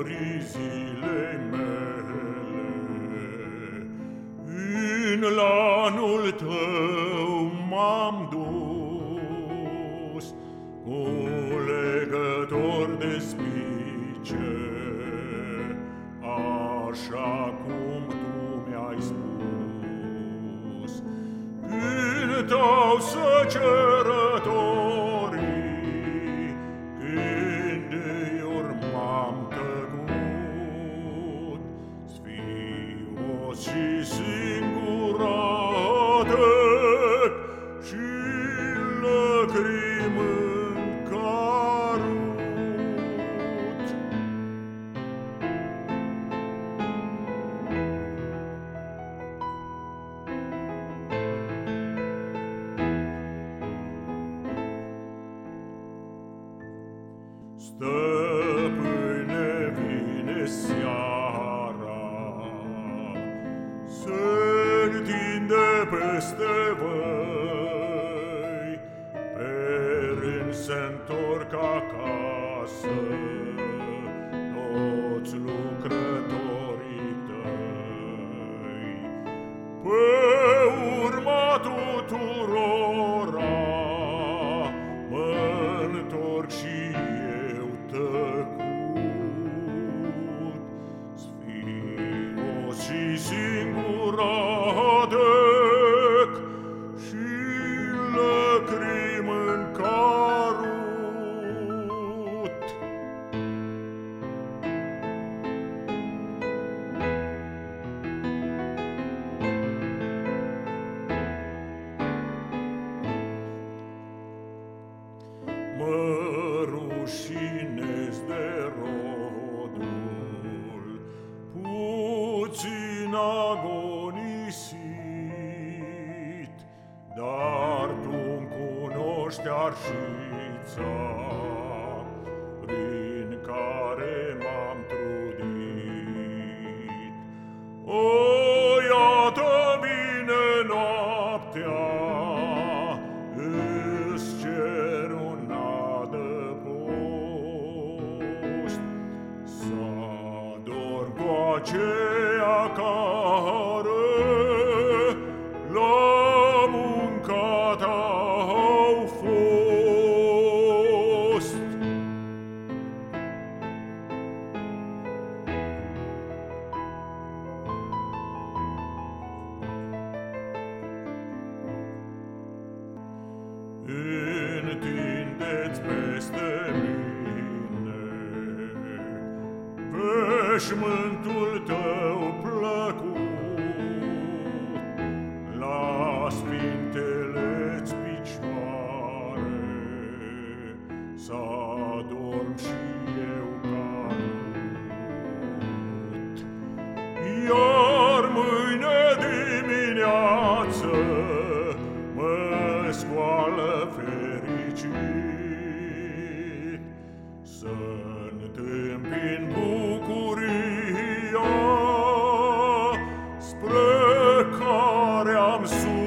zorii zilei mele, În lanul tău m-am dus, Cu legător de spice, Așa cum tu mi-ai spus. Cântau săcerătorii, de pâine vine seara, se întinde peste văi. Singurat, Mă rușinez de rodul cunoști arșița prin care m-am trudit. O, iată vine noaptea, aceea Întindeți peste mine. Veșmântul tău plăcut la sfintele-ți picioare să adorm și core am su